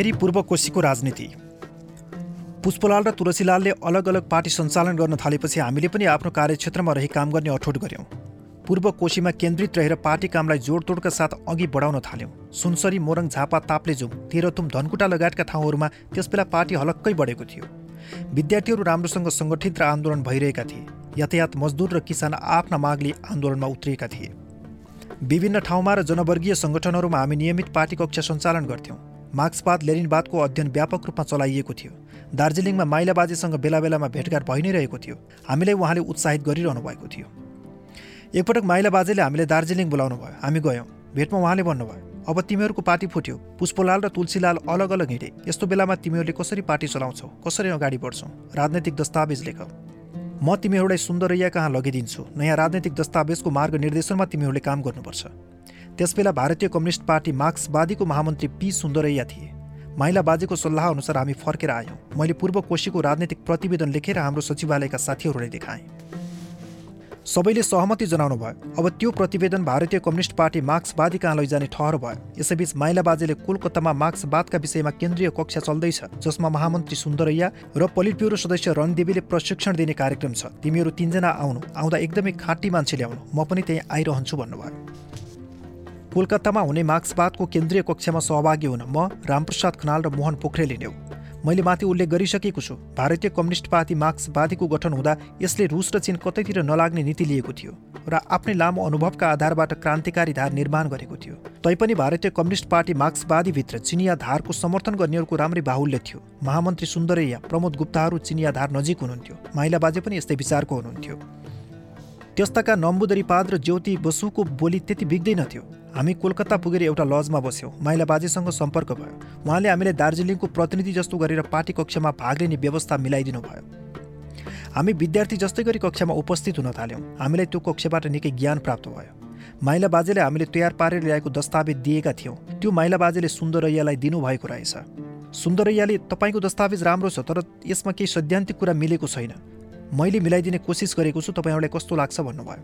फेरि पूर्व कोशीको राजनीति। पुष्पलाल र तुलसीलालले अलग अलग पार्टी सञ्चालन गर्न थालेपछि हामीले पनि आफ्नो कार्यक्षेत्रमा रही काम गर्ने अठोट गऱ्यौँ। पूर्व कोशीमा केन्द्रित रहेर पार्टी कामलाई जोडतोडका साथ अघि बढाउन थाल्यौँ। सुनसरी मोरङ झापा ताप्लेजुङ तेह्रथुम धनकुटा लगायतका ठाउँहरूमा त्यसबेला पार्टी हलक्कै बढेको थियो। विद्यार्थीहरू राम्रोसँग सङ्गठित र आन्दोलन भइरहेका थिए। यातायात मजदुर र किसान आफ्ना मागले आन्दोलनमा उत्रिएका थिए। विभिन्न ठाउँमा र जनवर्गीय सङ्गठनहरूमा हामी नियमित पार्टी कक्षा सञ्चालन गर्थ्यौँ। मार्क्सवाद लेनिनवादको अध्ययन व्यापक रूपमा चलाइएको थियो। दार्जिलिङमा माइला बाजेसँग बेला बेलामा भेटघाट भइ नै रहेको थियो। हामीलाई उहाँले उत्साहित गरिरहनु भएको थियो। एकपटक माइला बाजेले हामीले दार्जिलिङ बोलाउनु भयो हामी गयौँ। भेटमा उहाँले भन्नुभयो अब तिमीहरूको पार्टी फुट्यो। पुष्पलाल र तुलसीलाल अलग अलग हिँडे। यस्तो बेलामा तिमीहरूले कसरी पार्टी चलाउँछौ? कसरी अगाडि बढ्छौ? राजनैतिक दस्तावेज लेख म तिमीहरूलाई सुन्दरैया कहाँ लगिदिन्छु? नयाँ राजनैतिक दस्तावेजको मार्ग निर्देशनमा तिमीहरूले काम गर्नुपर्छ। त्यसबेला भारतीय कम्युनिस्ट पार्टी मार्क्सवादीको महामन्त्री पी सुन्दरैया थिए। माइला बाजेको सल्लाह अनुसार हामी फर्केर आयौँ। मैले पूर्व कोशीको राजनैतिक प्रतिवेदन लेखेर हाम्रो सचिवालयका साथीहरूलाई देखाएँ। सबैले सहमति जनाउनु भयो। अब त्यो प्रतिवेदन भारतीय कम्युनिस्ट पार्टी मार्क्सवादी कहाँ लैजाने ठहर भयो? यसैबीच माइला बाजेले कोलकातामा मार्क्सवादका विषयमा केन्द्रीय कक्षा चल्दैछ जसमा महामन्त्री सुन्दरैया र पोलिट ब्युरो सदस्य रणदेवीले प्रशिक्षण दिने कार्यक्रम छ। तिमीहरू तिनजना आउनु। आउँदा एकदमै खाँटी मान्छे ल्याउनु। म पनि त्यहीँ आइरहन्छु भन्नुभयो। कोलकातामा हुने मार्क्सवादको केन्द्रीय कक्षामा सहभागी हुन म रामप्रसाद खनाल र मोहन पोखरेल हिँड्यौँ मैले माथि उल्लेख गरिसकेको छु भारतीय कम्युनिस्ट पार्टी मार्क्सवादीको गठन हुँदा यसले रुस र चीन कतैतिर नलाग्ने नीति लिएको थियो र आफ्नै लामो अनुभवका आधारबाट क्रान्तिकारी धार निर्माण गरेको थियो। तैपनि भारतीय कम्युनिस्ट पार्टी मार्क्सवादीभित्र चिनिया धारको समर्थन गर्नेहरूको राम्रै बाहुल्य थियो। महामन्त्री सुन्दरैया प्रमोद गुप्ताहरू चिनिया धार नजिक हुनुहुन्थ्यो। माइला बाजे पनि यस्तै विचारको हुनुहुन्थ्यो। त्यस्ताका नम्बुदरीपाद र ज्योति बसुको बोली त्यति बिग्दैनथ्यो हामी कोलकाता पुगेर एउटा लजमा बस्यौँ। माइला बाजेसँग सम्पर्क भयो। उहाँले हामीले दार्जिलिङको प्रतिनिधि जस्तो गरेर पार्टी कक्षामा भाग लिने व्यवस्था मिलाइदिनु भयो। हामी विद्यार्थी जस्तै गरी कक्षामा उपस्थित हुन थाल्यौँ। हामीलाई त्यो कक्षाबाट निकै ज्ञान प्राप्त भयो। माइला बाजेले हामीले तयार पारेर ल्याएको दस्तावेज दिएका थियौँ। त्यो माइला बाजेले सुन्दरैयालाई दिनुभएको रहेछ। सुन्दरैयाले तपाईँको दस्तावेज राम्रो छ तर यसमा केही सैद्धान्तिक कुरा मिलेको छैन। मैले मिलाइदिने कोसिस गरेको छु तपाईँहरूलाई कस्तो लाग्छ भन्नुभयो।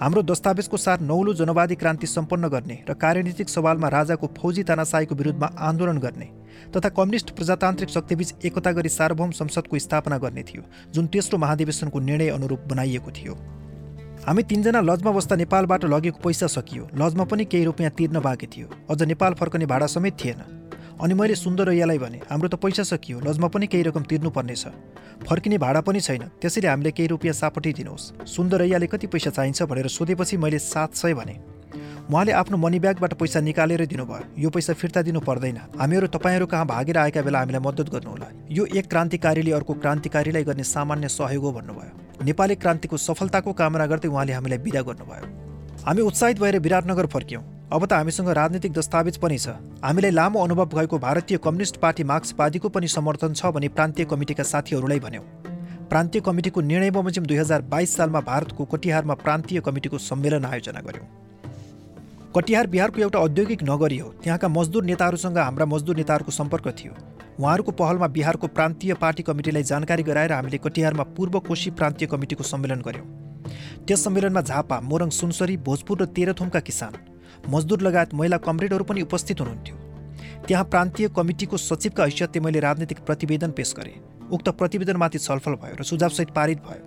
हाम्रो दस्तावेजको साथ नौलो जनवादी क्रान्ति सम्पन्न गर्ने र कार्यनीतिक सवालमा राजाको फौजी तानासाईको विरुद्धमा आन्दोलन गर्ने तथा कम्युनिस्ट प्रजातान्त्रिक शक्तिबीच एकता गरी सार्वभौम संसदको स्थापना गर्ने थियो जुन तेस्रो महाधिवेशनको निर्णय अनुरूप बनाइएको थियो। हामी तिनजना लजमा बस्दा नेपालबाट लगेको पैसा सकियो। लजमा पनि केही रुपियाँ तिर्न बाँकी थियो। अझ नेपाल फर्कने भाडा समेत थिएन। अनि मैले सुन्दरैयालाई भने हाम्रो त पैसा सकियो लजमा पनि केही रकम तिर्नुपर्नेछ। फर्किने भाडा पनि छैन त्यसैले हामीले केही रुपियाँ सापठाइदिनुहोस् सुन्दरैयाले कति पैसा चाहिन्छ भनेर सोधेपछि मैले सात सय भने। उहाँले आफ्नो मनी ब्यागबाट पैसा निकालेर दिनुभयो। यो पैसा फिर्ता दिनु पर्दैन। हामीहरू तपाईँहरू कहाँ भागेर आएका बेला हामीलाई मद्दत गर्नुहोला। यो एक क्रान्तिकारीले अर्को क्रान्तिकारीलाई गर्ने सामान्य सहयोग हो भन्नुभयो। नेपाली क्रान्तिको सफलताको कामना गर्दै उहाँले हामीलाई विदा गर्नुभयो। हामी उत्साहित भएर विराटनगर फर्क्यौँ। अब त हामीसँग राजनीतिक दस्तावेज पनि छ। हामीलाई लामो अनुभव भएको भारतीय कम्युनिस्ट पार्टी मार्क्सवादीको पनि समर्थन छ भने प्रान्तीय कमिटीका साथीहरूलाई भन्यौँ। प्रान्तीय कमिटीको निर्णय बमोजिम दुई हजार बाइस सालमा भारतको कटिहारमा प्रान्तीय कमिटीको सम्मेलन आयोजना गर्यौँ। कटिहार बिहारको एउटा औद्योगिक नगरी हो। त्यहाँका मजदुर नेताहरूसँग हाम्रा मजदुर नेताहरूको सम्पर्क थियो। उहाँहरूको पहलमा बिहारको प्रान्तीय पार्टी कमिटीलाई जानकारी गराएर हामीले कटिहारमा पूर्व कोशी प्रान्तीय कमिटीको सम्मेलन गऱ्यौँ त्यस सम्मेलनमा झापा मोरङ सुनसरी भोजपुर र तेह्रथुमका किसान मजदुर लगायत महिला कमरेडहरू पनि उपस्थित हुनुहुन्थ्यो। त्यहाँ प्रान्तीय कमिटीको सचिवका हैसियतले मैले राजनीतिक प्रतिवेदन पेश गरेँ। उक्त प्रतिवेदनमाथि छलफल भयो र सुझावसहित पारित भयो।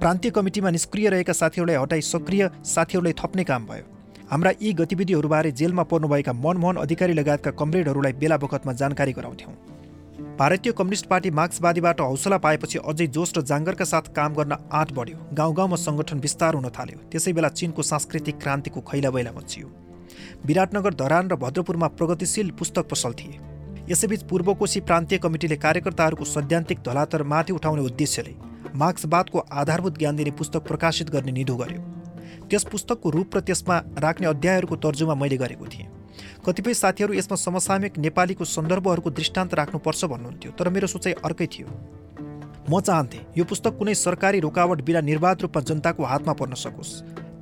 प्रान्तीय कमिटीमा निष्क्रिय रहेका साथीहरूलाई हटाई सक्रिय साथीहरूलाई थप्ने काम भयो। हाम्रा यी गतिविधिहरूबारे जेलमा पर्नुभएका मनमोहन अधिकारी लगायतका कमरेडहरूलाई बेला बखतमा जानकारी गराउँथ्यौँ। भारतीय कम्युनिस्ट पार्टी मार्क्सवादीबाट हौसला पाएपछि अझै जोस र जाँगरका साथ काम गर्न आँट बढ्यो। गाउँ गाउँमा सङ्गठन विस्तार हुन थाल्यो। त्यसै बेला चिनको सांस्कृतिक क्रान्तिको खैला बैला मचियो। विराटनगर धरान र भद्रपुरमा प्रगतिशील पुस्तक पसल थिए। यसैबीच पूर्वकोशी प्रान्तीय कमिटीले कार्यकर्ताहरूको सैद्धान्तिक धलातर माथि उठाउने उद्देश्यले मार्क्सवादको आधारभूत ज्ञान दिने पुस्तक प्रकाशित गर्ने निधो गर्यो। त्यस पुस्तकको रूप र त्यसमा राख्ने अध्यायहरूको तर्जुमा मैले गरेको थिएँ। कतिपय साथीहरू यसमा समसामयिक नेपालीको सन्दर्भहरूको दृष्टान्त राख्नुपर्छ भन्नुहुन्थ्यो तर मेरो सोचाइ अर्कै थियो। म चाहन्थेँ यो पुस्तक कुनै सरकारी रोकावट बिना निर्वाध रूपमा जनताको हातमा पर्न सकोस्।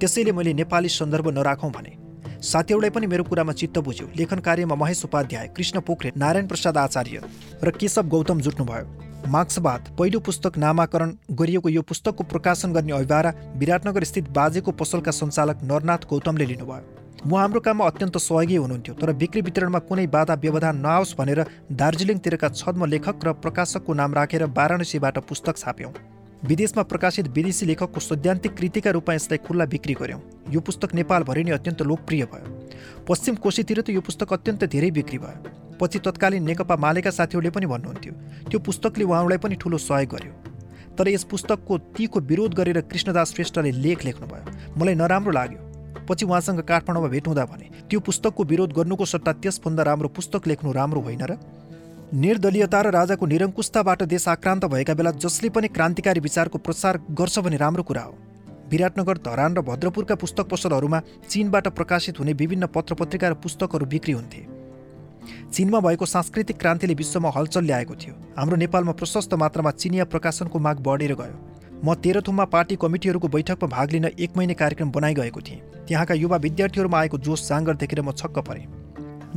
त्यसैले मैले नेपाली सन्दर्भ नराखौँ भने। साथीहरूलाई पनि मेरो कुरामा चित्त बुझ्यो। लेखन कार्यमा महेश उपाध्याय कृष्ण पोखरे नारायण प्रसाद आचार्य र केशव गौतम जुट्नुभयो। मार्क्सवाद पहिलो पुस्तक नामाकरण गरिएको यो पुस्तकको प्रकाशन गर्ने अभिभारा विराटनगर स्थित बाजेको पसलका सञ्चालक नरनाथ गौतमले लिनुभयो। उहाँ हाम्रो काममा अत्यन्त सहयोगी हुनुहुन्थ्यो तर बिक्री वितरणमा कुनै बाधा व्यवधान नआओस् भनेर दार्जिलिङतिरका छद्म लेखक र प्रकाशकको नाम राखेर वाराणसीबाट पुस्तक छाप्यौँ। विदेशमा प्रकाशित विदेशी लेखकको सैद्धान्तिक कृतिका रूपमा यसलाई खुल्ला बिक्री गऱ्यौँ यो पुस्तक नेपालभरि नै अत्यन्त लोकप्रिय भयो। पश्चिम कोशीतिर त यो पुस्तक अत्यन्त धेरै बिक्री भयो। पछि तत्कालीन नेकपा मालेका साथीहरूले पनि भन्नुहुन्थ्यो त्यो पुस्तकले उहाँलाई पनि ठुलो सहयोग गर्यो। तर यस पुस्तकको तीको विरोध गरेर कृष्णदास श्रेष्ठले लेख लेख्नुभयो। मलाई नराम्रो लाग्यो। पछि उहाँसँग काठमाडौँमा भेट हुँदा भने त्यो पुस्तकको विरोध गर्नुको सट्टा त्यसभन्दा राम्रो पुस्तक लेख्नु राम्रो होइन र? निर्दलीयता र राजाको निरङ्कुशताबाट देश आक्रान्त भएका बेला जसले पनि क्रान्तिकारी विचारको प्रसार गर्छ भने राम्रो कुरा हो। विराटनगर धरान र भद्रपुरका पुस्तक पसलहरूमा चिनबाट प्रकाशित हुने विभिन्न पत्र पत्रिका र पुस्तकहरू बिक्री हुन्थे। चिनमा भएको सांस्कृतिक क्रान्तिले विश्वमा हलचल ल्याएको थियो। हाम्रो नेपालमा प्रशस्त मात्रामा चिनिया प्रकाशनको माग बढेर गयो। म तेह्रथुममा पार्टी कमिटीहरूको बैठकमा भाग लिन एक महिने कार्यक्रम बनाइगएको थिएँ। त्यहाँका युवा विद्यार्थीहरूमा आएको जोस जाँगर देखेर म छक्क परेँ।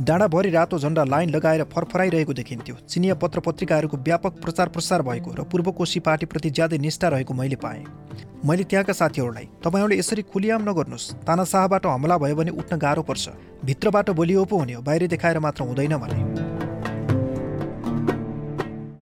डाँडाभरि रातो झन्डा लाइन लगाएर फरफराइरहेको देखिन्थ्यो। चिनिया पत्र पत्रिकाहरूको व्यापक प्रचार प्रसार भएको र पूर्वकोशी पार्टीप्रति ज्यादै निष्ठा रहेको मैले पाएँ। मैले त्यहाँका साथीहरूलाई तपाईँहरूले यसरी खुलियाम नगर्नुहोस्। तानाशाहबाट हमला भयो भने उठ्न गाह्रो पर्छ। भित्रबाट बोलियो पो हुने हो। बाहिर देखाएर मात्र हुँदैन भने।